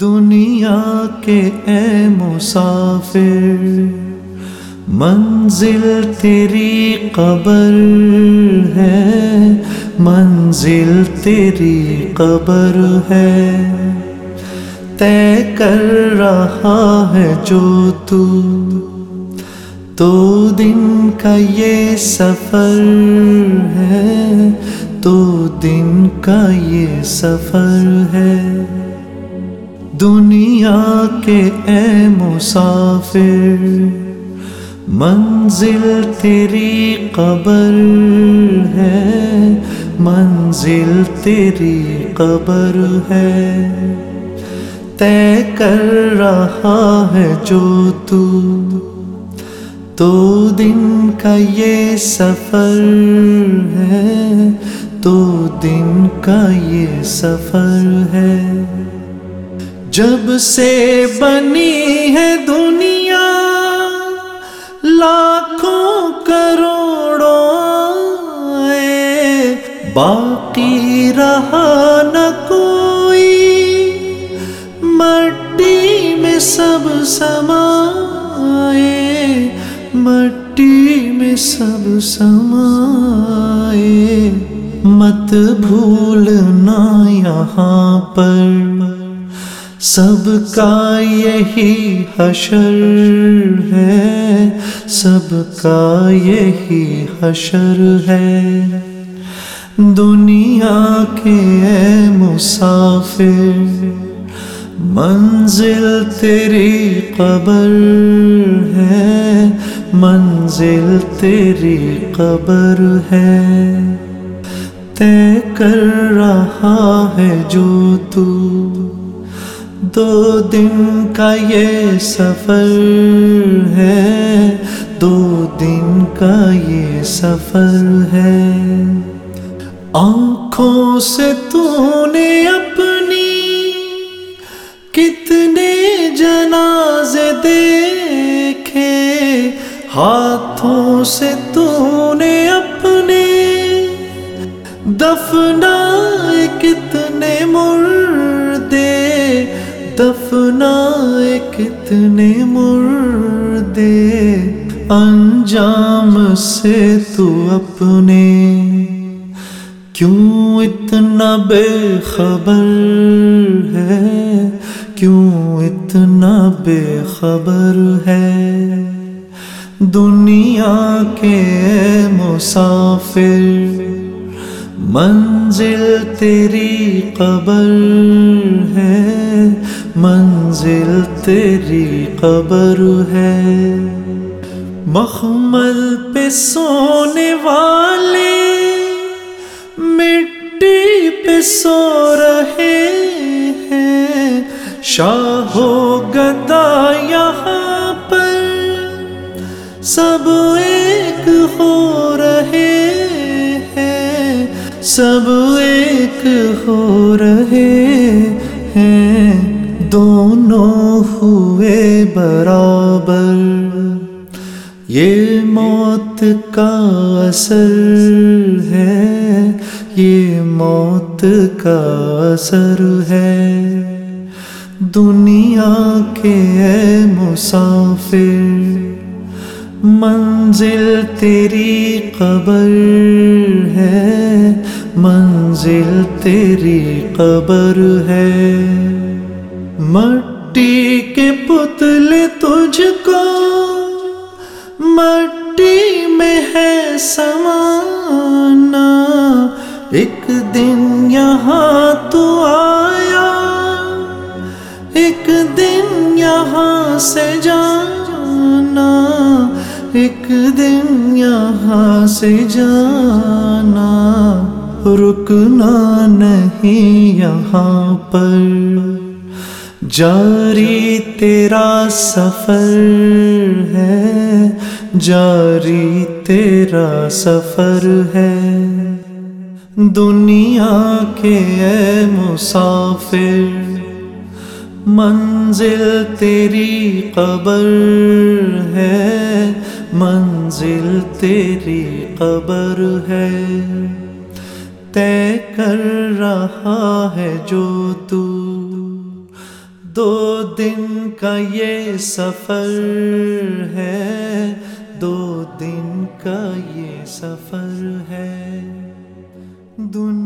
دنیا کے اے مسافر، منزل تیری قبر ہے۔ منزل تیری قبر ہے۔ طے کر رہا ہے جو تو۔ تو دن کا یہ سفر ہے۔ تو دن کا یہ سفر ہے۔ دنیا کے اے مسافر، منزل تیری قبر ہے، منزل تیری قبر ہے۔ طے کر رہا ہے جو تو تو دن کا یہ سفر ہے تو دن کا یہ سفر ہے۔ جب سے بنی ہے دنیا، لاکھوں کروڑوں باقی رہا نہ کوئی۔ مٹی میں سب سمائے، مٹی میں سب سمائے۔ مت بھولنا یہاں پر۔ سب کا یہی حشر ہے، سب کا یہی حشر ہے۔ دنیا کے مسافر، منزل تیری قبر ہے، منزل تیری قبر ہے۔ طے کر رہا ہے جو تو دو دن کا یہ سفر ہے۔ دو دن کا یہ سفر ہے۔ آنکھوں سے تو نے اپنی کتنے جنازے دیکھے۔ ہاتھوں سے تو نے اپنے دفنا کتنے مردے کتنے مردے انجام سے تو اپنے؟ کیوں اتنا بے خبر ہے؟ کیوں اتنا بے خبر ہے؟ دنیا کے مسافر، منزل تیری قبر۔ منزل تیری قبر ہے۔ مخمل پہ سونے والے، مٹی پہ سو رہے ہیں۔ شاہ و گدا یہاں پر سب ایک ہو رہے ہیں۔ سب ایک ہو رہے ہیں۔ دونوں ہوئے برابر۔ یہ موت کا اثر ہے، یہ موت کا اثر ہے۔ دنیا کے مسافر، منزل تیری قبر ہے۔ منزل تیری قبر ہے۔ مٹی کے پتلے تجھ کو مٹی میں ہے سمانا۔ ایک دن یہاں تو آیا۔ ایک دن یہاں سے جانا۔ ایک دن یہاں سے جانا۔ رکنا نہیں یہاں پر۔ جاری تیرا سفر ہے، جاری تیرا سفر ہے۔ دنیا کے اے مسافر، منزل تیری قبر ہے۔ منزل تیری قبر ہے۔ طے کر رہا ہے جو تو دو دن کا یہ سفر ہے۔ دو دن کا یہ سفر ہے۔ دنیا